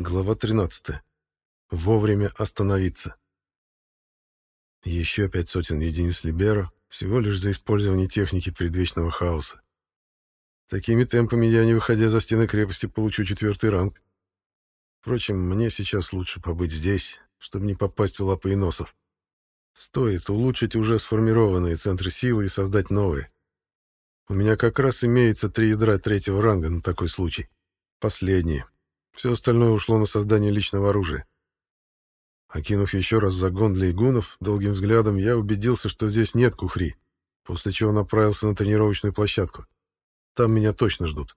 Глава 13. Вовремя остановиться. Еще пять сотен единиц Либеро, всего лишь за использование техники предвечного хаоса. Такими темпами я, не выходя за стены крепости, получу четвертый ранг. Впрочем, мне сейчас лучше побыть здесь, чтобы не попасть в лапы иносов. Стоит улучшить уже сформированные центры силы и создать новые. У меня как раз имеется три ядра третьего ранга на такой случай. Последние, все остальное ушло на создание личного оружия. Окинув еще раз загон для игунов, долгим взглядом я убедился, что здесь нет кухри, после чего направился на тренировочную площадку. Там меня точно ждут.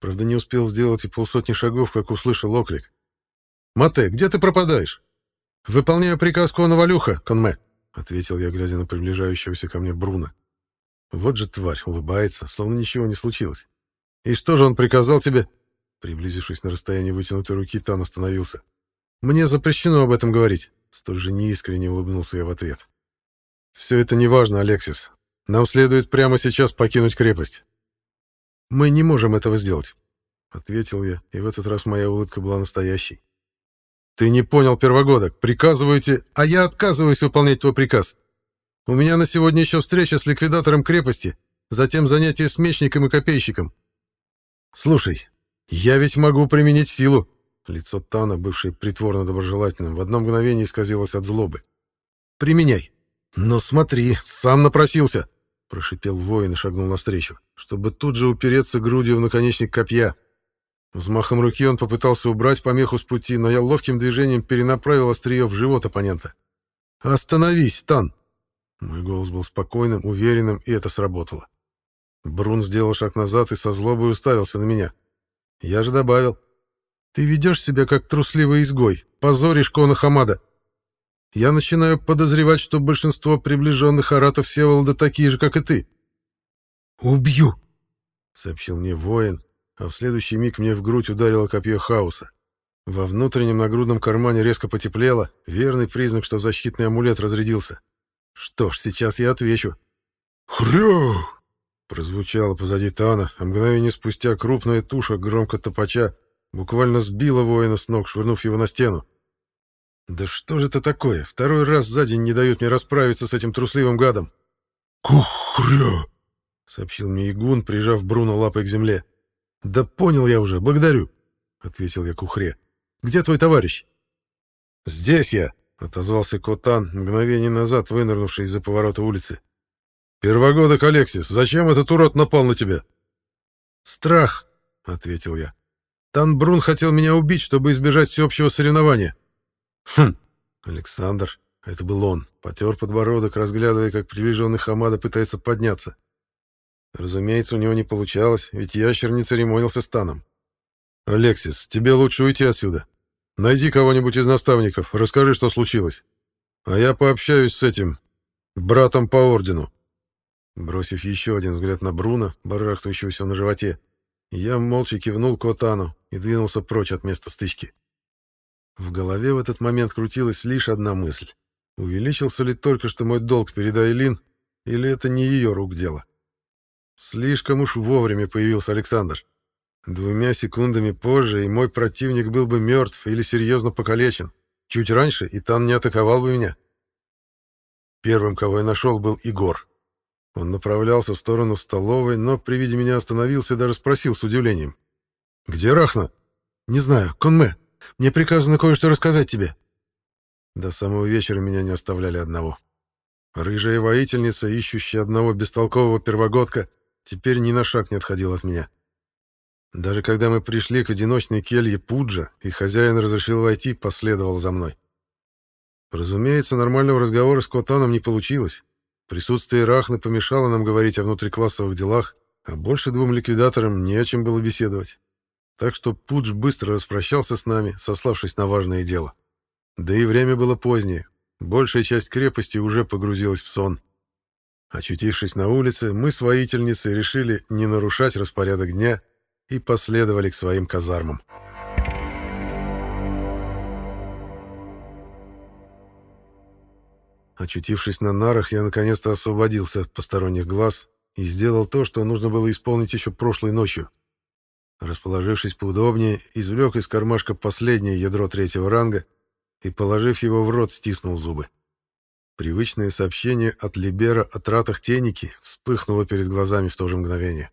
Правда, не успел сделать и полсотни шагов, как услышал оклик. «Мате, где ты пропадаешь?» «Выполняю приказ Кона Валюха, Конме», — ответил я, глядя на приближающегося ко мне Бруно. Вот же тварь, улыбается, словно ничего не случилось. «И что же он приказал тебе?» Приблизившись на расстояние вытянутой руки, Тан остановился. «Мне запрещено об этом говорить», — столь же неискренне улыбнулся я в ответ. «Все это неважно, Алексис. Нам следует прямо сейчас покинуть крепость». «Мы не можем этого сделать», — ответил я, и в этот раз моя улыбка была настоящей. «Ты не понял, первогодок. Приказываете, а я отказываюсь выполнять твой приказ. У меня на сегодня еще встреча с ликвидатором крепости, затем занятие с мечником и копейщиком. Слушай, «Я ведь могу применить силу!» Лицо Тана, бывшее притворно доброжелательным, в одно мгновение исказилось от злобы. «Применяй!» «Но смотри, сам напросился!» — прошипел воин и шагнул навстречу, чтобы тут же упереться грудью в наконечник копья. Взмахом руки он попытался убрать помеху с пути, но я ловким движением перенаправил острие в живот оппонента. «Остановись, Тан!» Мой голос был спокойным, уверенным, и это сработало. Брун сделал шаг назад и со злобой уставился на меня. Я же добавил. Ты ведешь себя как трусливый изгой, позоришь Кона Хамада. Я начинаю подозревать, что большинство приближенных аратов Всеволода такие же, как и ты. «Убью!» — сообщил мне воин, а в следующий миг мне в грудь ударило копье хаоса. Во внутреннем нагрудном кармане резко потеплело, верный признак, что защитный амулет разрядился. Что ж, сейчас я отвечу. «Хрю!» Прозвучало позади Тана, а мгновение спустя крупная туша, громко топача, буквально сбила воина с ног, швырнув его на стену. «Да что же это такое? Второй раз за день не дают мне расправиться с этим трусливым гадом!» «Кухря!» — сообщил мне Игун, прижав Бруно лапой к земле. «Да понял я уже, благодарю!» — ответил я Кухре. «Где твой товарищ?» «Здесь я!» — отозвался Котан, мгновение назад вынырнувший из-за поворота улицы. «Первогодок, Алексис, зачем этот урод напал на тебя?» «Страх», — ответил я. «Танбрун хотел меня убить, чтобы избежать всеобщего соревнования». «Хм!» Александр, это был он, потер подбородок, разглядывая, как приближенный Хамада пытается подняться. Разумеется, у него не получалось, ведь ящер не церемонился с Таном. «Алексис, тебе лучше уйти отсюда. Найди кого-нибудь из наставников, расскажи, что случилось. А я пообщаюсь с этим, братом по ордену». Бросив еще один взгляд на Бруно, барахтающегося на животе, я молча кивнул Котану и двинулся прочь от места стычки. В голове в этот момент крутилась лишь одна мысль. Увеличился ли только что мой долг перед Айлин, или это не ее рук дело? Слишком уж вовремя появился Александр. Двумя секундами позже, и мой противник был бы мертв или серьезно покалечен. Чуть раньше, и Тан не атаковал бы меня. Первым, кого я нашел, был Игор. Он направлялся в сторону столовой, но при виде меня остановился и даже спросил с удивлением. «Где Рахна?» «Не знаю. Конме, мне приказано кое-что рассказать тебе». До самого вечера меня не оставляли одного. Рыжая воительница, ищущая одного бестолкового первогодка, теперь ни на шаг не отходила от меня. Даже когда мы пришли к одиночной келье Пуджа, и хозяин разрешил войти, последовал за мной. Разумеется, нормального разговора с Котаном не получилось. Присутствие Рахны помешало нам говорить о внутриклассовых делах, а больше двум ликвидаторам не о чем было беседовать. Так что Пудж быстро распрощался с нами, сославшись на важное дело. Да и время было позднее. Большая часть крепости уже погрузилась в сон. Очутившись на улице, мы с воительницей решили не нарушать распорядок дня и последовали к своим казармам. Очутившись на нарах, я наконец-то освободился от посторонних глаз и сделал то, что нужно было исполнить еще прошлой ночью. Расположившись поудобнее, извлек из кармашка последнее ядро третьего ранга и, положив его в рот, стиснул зубы. Привычное сообщение от Либера о тратах теники вспыхнуло перед глазами в то же мгновение.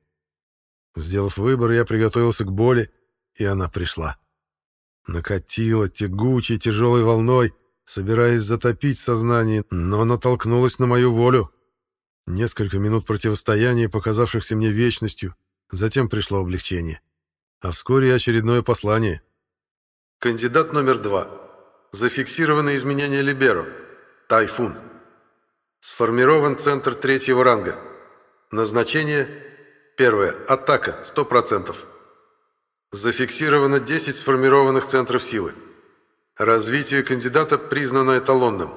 Сделав выбор, я приготовился к боли, и она пришла. Накатила тягучей тяжелой волной, собираясь затопить сознание, но натолкнулась на мою волю. Несколько минут противостояния, показавшихся мне вечностью, затем пришло облегчение. А вскоре очередное послание. Кандидат номер два. Зафиксировано изменение Либеро. Тайфун. Сформирован центр третьего ранга. Назначение первое. Атака 100%. Зафиксировано 10 сформированных центров силы. Развитие кандидата признано эталонным.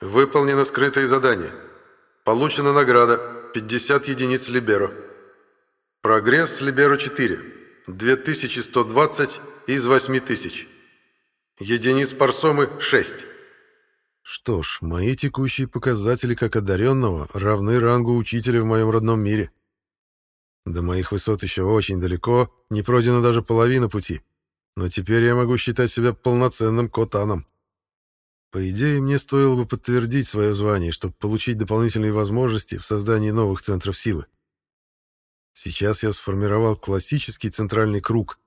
Выполнено скрытое задание. Получена награда 50 единиц Либеро. Прогресс Либеро 4. 2120 из 8000. Единиц парсомы 6. Что ж, мои текущие показатели как одаренного равны рангу учителя в моем родном мире. До моих высот еще очень далеко, не пройдена даже половина пути но теперь я могу считать себя полноценным котаном. По идее, мне стоило бы подтвердить свое звание, чтобы получить дополнительные возможности в создании новых центров силы. Сейчас я сформировал классический центральный круг.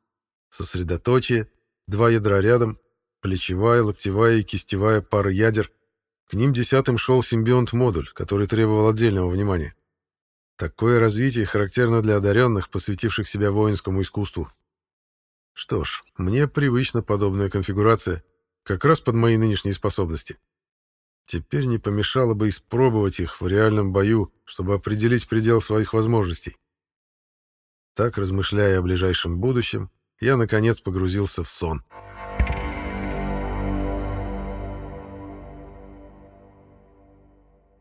Сосредоточие, два ядра рядом, плечевая, локтевая и кистевая пара ядер. К ним десятым шел симбионт-модуль, который требовал отдельного внимания. Такое развитие характерно для одаренных, посвятивших себя воинскому искусству. Что ж, мне привычна подобная конфигурация, как раз под мои нынешние способности. Теперь не помешало бы испробовать их в реальном бою, чтобы определить предел своих возможностей. Так, размышляя о ближайшем будущем, я, наконец, погрузился в сон.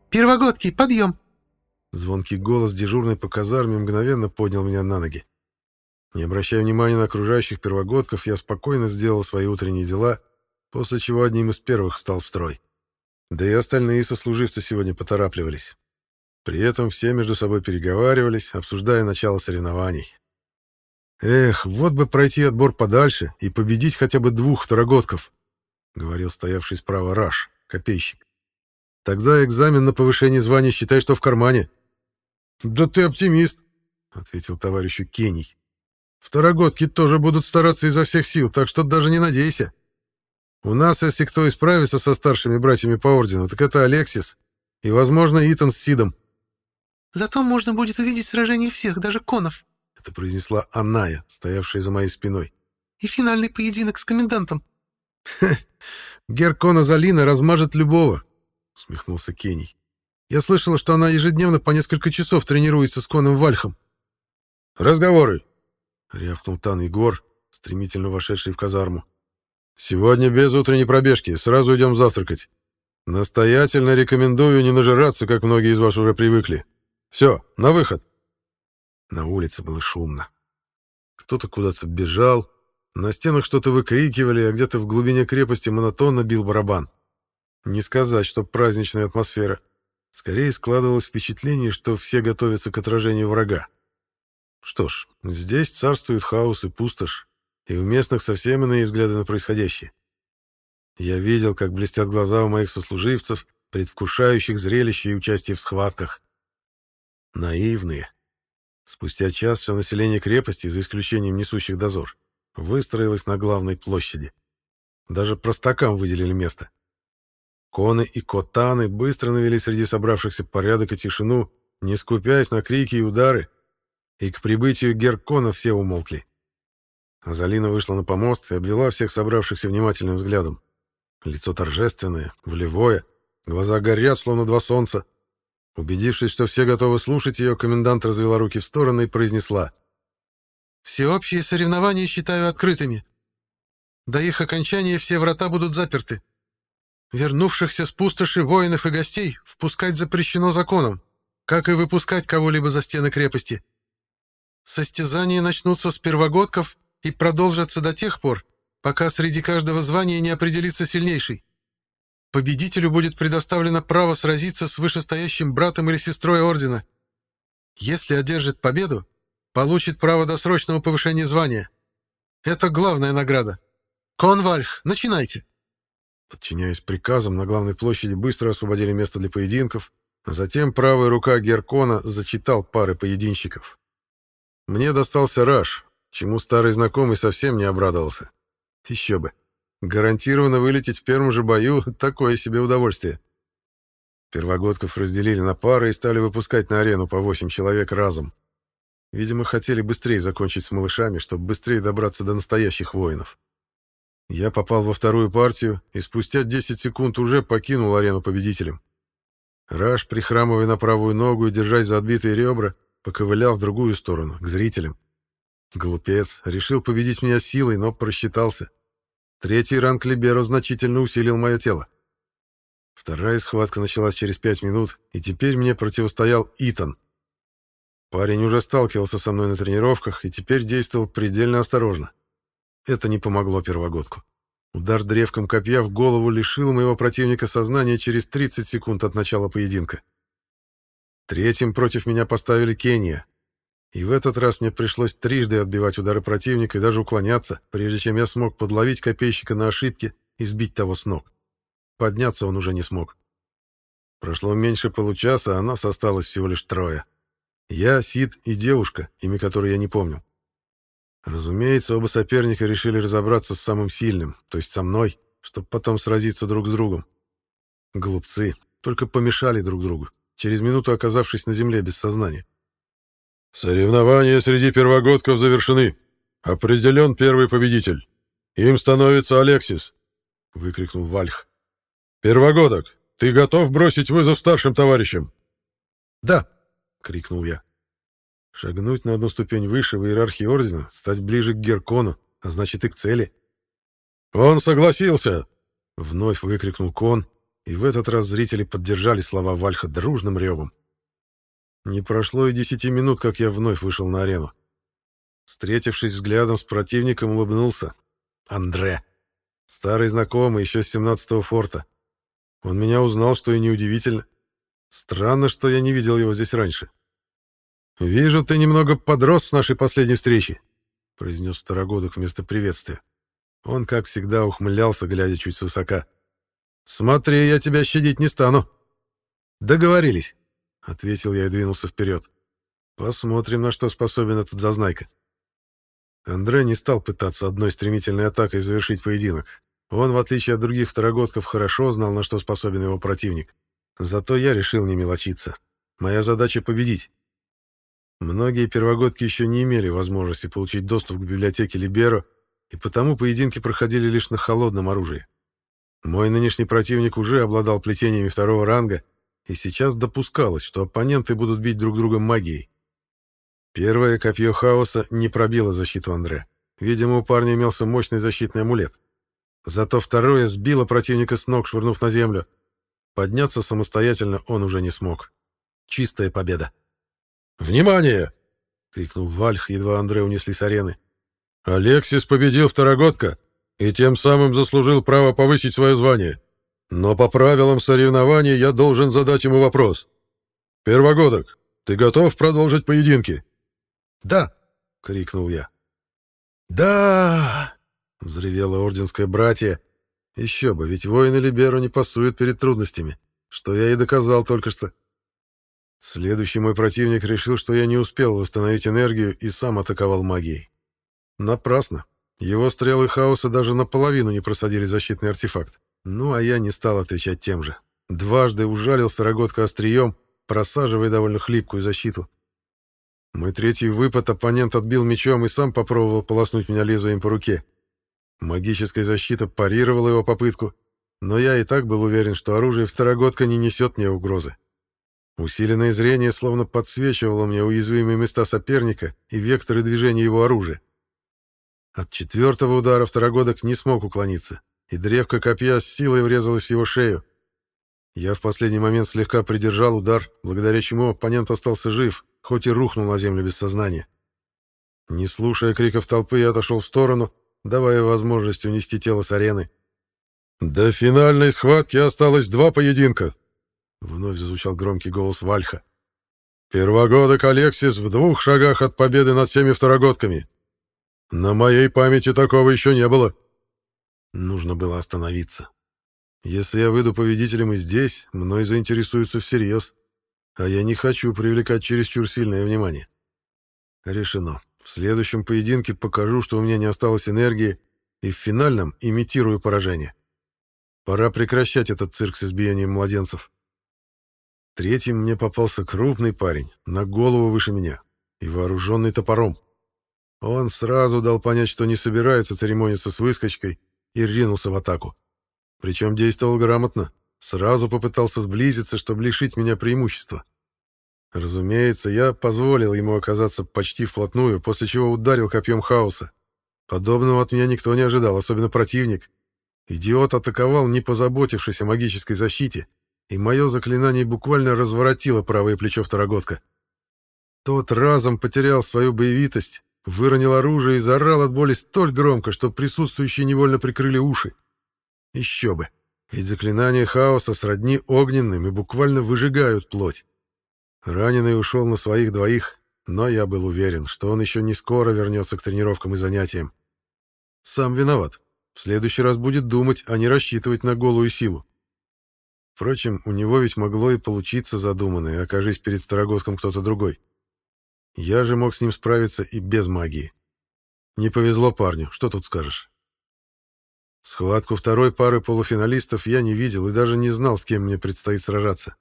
«Первогодки, подъем!» Звонкий голос дежурной по казарме мгновенно поднял меня на ноги. Не обращая внимания на окружающих первогодков, я спокойно сделал свои утренние дела, после чего одним из первых встал в строй. Да и остальные сослуживцы сегодня поторапливались. При этом все между собой переговаривались, обсуждая начало соревнований. «Эх, вот бы пройти отбор подальше и победить хотя бы двух второгодков», — говорил стоявший справа Раш, копейщик. «Тогда экзамен на повышение звания считай, что в кармане». «Да ты оптимист», — ответил товарищу Кений. Второгодки тоже будут стараться изо всех сил, так что даже не надейся. У нас, если кто исправится со старшими братьями по ордену, так это Алексис и, возможно, Итан с Сидом. Зато можно будет увидеть сражение всех, даже конов. Это произнесла Аная, стоявшая за моей спиной. И финальный поединок с комендантом. Геркона Залина размажет любого, усмехнулся Кений. Я слышала, что она ежедневно по несколько часов тренируется с коном Вальхом. Разговоры, — рявкнул Тан Егор, стремительно вошедший в казарму. «Сегодня без утренней пробежки, сразу идем завтракать. Настоятельно рекомендую не нажираться, как многие из вас уже привыкли. Все, на выход!» На улице было шумно. Кто-то куда-то бежал, на стенах что-то выкрикивали, а где-то в глубине крепости монотонно бил барабан. Не сказать, что праздничная атмосфера. Скорее складывалось впечатление, что все готовятся к отражению врага. Что ж, здесь царствует хаос и пустошь, и у местных совсем иные взгляды на происходящее. Я видел, как блестят глаза у моих сослуживцев, предвкушающих зрелище и участие в схватках. Наивные. Спустя час все население крепости, за исключением несущих дозор, выстроилось на главной площади. Даже простакам выделили место. Коны и котаны быстро навели среди собравшихся порядок и тишину, не скупясь на крики и удары, и к прибытию Геркона все умолкли. Азалина вышла на помост и обвела всех собравшихся внимательным взглядом. Лицо торжественное, волевое, глаза горят, словно два солнца. Убедившись, что все готовы слушать ее, комендант развела руки в стороны и произнесла. «Всеобщие соревнования считаю открытыми. До их окончания все врата будут заперты. Вернувшихся с пустоши воинов и гостей впускать запрещено законом, как и выпускать кого-либо за стены крепости. Состязания начнутся с первогодков и продолжатся до тех пор, пока среди каждого звания не определится сильнейший. Победителю будет предоставлено право сразиться с вышестоящим братом или сестрой ордена. Если одержит победу, получит право досрочного повышения звания. Это главная награда. Конвальх, начинайте!» Подчиняясь приказам, на главной площади быстро освободили место для поединков, а затем правая рука Геркона зачитал пары поединщиков. Мне достался Раш, чему старый знакомый совсем не обрадовался. Еще бы. Гарантированно вылететь в первом же бою — такое себе удовольствие. Первогодков разделили на пары и стали выпускать на арену по восемь человек разом. Видимо, хотели быстрее закончить с малышами, чтобы быстрее добраться до настоящих воинов. Я попал во вторую партию и спустя 10 секунд уже покинул арену победителем. Раш, прихрамывая на правую ногу и держась за отбитые ребра, поковылял в другую сторону, к зрителям. Глупец, решил победить меня силой, но просчитался. Третий ранг Либеро значительно усилил мое тело. Вторая схватка началась через пять минут, и теперь мне противостоял Итан. Парень уже сталкивался со мной на тренировках и теперь действовал предельно осторожно. Это не помогло первогодку. Удар древком копья в голову лишил моего противника сознания через 30 секунд от начала поединка. Третьим против меня поставили Кения. И в этот раз мне пришлось трижды отбивать удары противника и даже уклоняться, прежде чем я смог подловить копейщика на ошибке и сбить того с ног. Подняться он уже не смог. Прошло меньше получаса, а нас осталось всего лишь трое. Я, Сид и девушка, имя которой я не помню. Разумеется, оба соперника решили разобраться с самым сильным, то есть со мной, чтобы потом сразиться друг с другом. Глупцы, только помешали друг другу, через минуту оказавшись на земле без сознания. «Соревнования среди первогодков завершены. Определен первый победитель. Им становится Алексис», — выкрикнул Вальх. «Первогодок, ты готов бросить вызов старшим товарищам?» «Да!» — крикнул я. Шагнуть на одну ступень выше в иерархии Ордена, стать ближе к Геркону, а значит и к цели. «Он согласился!» — вновь выкрикнул Кон, и в этот раз зрители поддержали слова Вальха дружным ревом. Не прошло и десяти минут, как я вновь вышел на арену. Встретившись взглядом с противником, улыбнулся. Андре. Старый знакомый, еще с 17-го форта. Он меня узнал, что и неудивительно. Странно, что я не видел его здесь раньше. «Вижу, ты немного подрос с нашей последней встречи», — произнес второгодок вместо приветствия. Он, как всегда, ухмылялся, глядя чуть свысока. «Смотри, я тебя щадить не стану». «Договорились», — ответил я и двинулся вперед. «Посмотрим, на что способен этот зазнайка». Андре не стал пытаться одной стремительной атакой завершить поединок. Он, в отличие от других второгодков, хорошо знал, на что способен его противник. Зато я решил не мелочиться. Моя задача — победить. Многие первогодки еще не имели возможности получить доступ к библиотеке Либеро, и потому поединки проходили лишь на холодном оружии. Мой нынешний противник уже обладал плетениями второго ранга, и сейчас допускалось, что оппоненты будут бить друг друга магией. Первое копье хаоса не пробило защиту Андре. Видимо, у парня имелся мощный защитный амулет. Зато второе сбило противника с ног, швырнув на землю. Подняться самостоятельно он уже не смог. Чистая победа. «Внимание!» — крикнул Вальх, едва Андре унесли с арены. «Алексис победил второгодка и тем самым заслужил право повысить свое звание. Но по правилам соревнований я должен задать ему вопрос. Первогодок, ты готов продолжить поединки?» «Да!» — крикнул я. «Да!» — взревело орденское братья. «Еще бы, ведь воины Либеру не пасуют перед трудностями, что я и доказал только что». Следующий мой противник решил, что я не успел восстановить энергию и сам атаковал магией. Напрасно. Его стрелы хаоса даже наполовину не просадили защитный артефакт. Ну, а я не стал отвечать тем же. Дважды ужалил Старогодка острием, просаживая довольно хлипкую защиту. Мой третий выпад оппонент отбил мечом и сам попробовал полоснуть меня лезвием по руке. Магическая защита парировала его попытку, но я и так был уверен, что оружие Второгодка не несет мне угрозы. Усиленное зрение словно подсвечивало мне уязвимые места соперника и векторы движения его оружия. От четвертого удара второгодок не смог уклониться, и древко копья с силой врезалась в его шею. Я в последний момент слегка придержал удар, благодаря чему оппонент остался жив, хоть и рухнул на землю без сознания. Не слушая криков толпы, я отошел в сторону, давая возможность унести тело с арены. «До финальной схватки осталось два поединка», Вновь зазвучал громкий голос Вальха. Первогодок Алексис в двух шагах от победы над всеми второгодками. На моей памяти такого еще не было. Нужно было остановиться. Если я выйду победителем и здесь, мной заинтересуются всерьез, а я не хочу привлекать чересчур сильное внимание. Решено. В следующем поединке покажу, что у меня не осталось энергии, и в финальном имитирую поражение. Пора прекращать этот цирк с избиением младенцев. Третьим мне попался крупный парень, на голову выше меня, и вооруженный топором. Он сразу дал понять, что не собирается церемониться с выскочкой, и ринулся в атаку. Причем действовал грамотно, сразу попытался сблизиться, чтобы лишить меня преимущества. Разумеется, я позволил ему оказаться почти вплотную, после чего ударил копьем хаоса. Подобного от меня никто не ожидал, особенно противник. Идиот атаковал, не позаботившись о магической защите, и мое заклинание буквально разворотило правое плечо второгодка. Тот разом потерял свою боевитость, выронил оружие и заорал от боли столь громко, что присутствующие невольно прикрыли уши. Еще бы, ведь заклинания хаоса сродни огненным и буквально выжигают плоть. Раненый ушел на своих двоих, но я был уверен, что он еще не скоро вернется к тренировкам и занятиям. Сам виноват. В следующий раз будет думать, а не рассчитывать на голую силу. Впрочем, у него ведь могло и получиться задуманное, окажись перед Старогодком кто-то другой. Я же мог с ним справиться и без магии. Не повезло парню, что тут скажешь. Схватку второй пары полуфиналистов я не видел и даже не знал, с кем мне предстоит сражаться.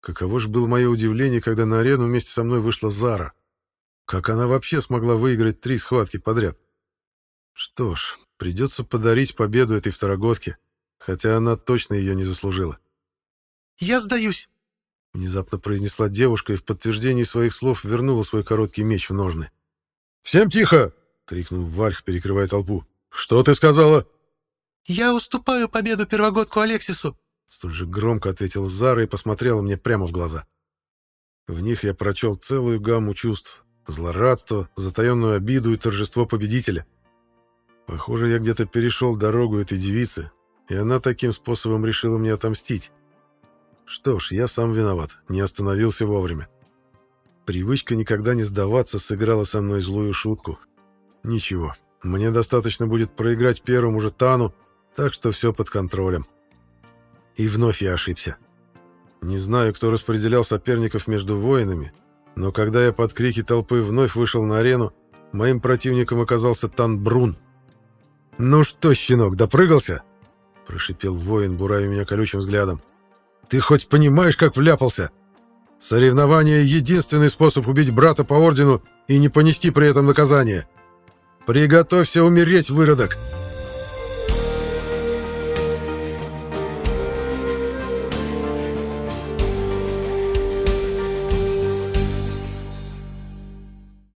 Каково же было мое удивление, когда на арену вместе со мной вышла Зара. Как она вообще смогла выиграть три схватки подряд? Что ж, придется подарить победу этой второгодке, хотя она точно ее не заслужила. «Я сдаюсь», — внезапно произнесла девушка и в подтверждении своих слов вернула свой короткий меч в ножны. «Всем тихо!» — крикнул Вальх, перекрывая толпу. «Что ты сказала?» «Я уступаю победу первогодку Алексису», Столь же громко ответила Зара и посмотрела мне прямо в глаза. В них я прочел целую гамму чувств. Злорадство, затаенную обиду и торжество победителя. Похоже, я где-то перешел дорогу этой девицы, и она таким способом решила мне отомстить. Что ж, я сам виноват, не остановился вовремя. Привычка никогда не сдаваться сыграла со мной злую шутку. Ничего, мне достаточно будет проиграть первому же Тану, так что все под контролем. И вновь я ошибся. Не знаю, кто распределял соперников между воинами, но когда я под крики толпы вновь вышел на арену, моим противником оказался Тан Брун. «Ну что, щенок, допрыгался?» — прошипел воин, буравя меня колючим взглядом. «Ты хоть понимаешь, как вляпался? Соревнование — единственный способ убить брата по ордену и не понести при этом наказание. Приготовься умереть, выродок!»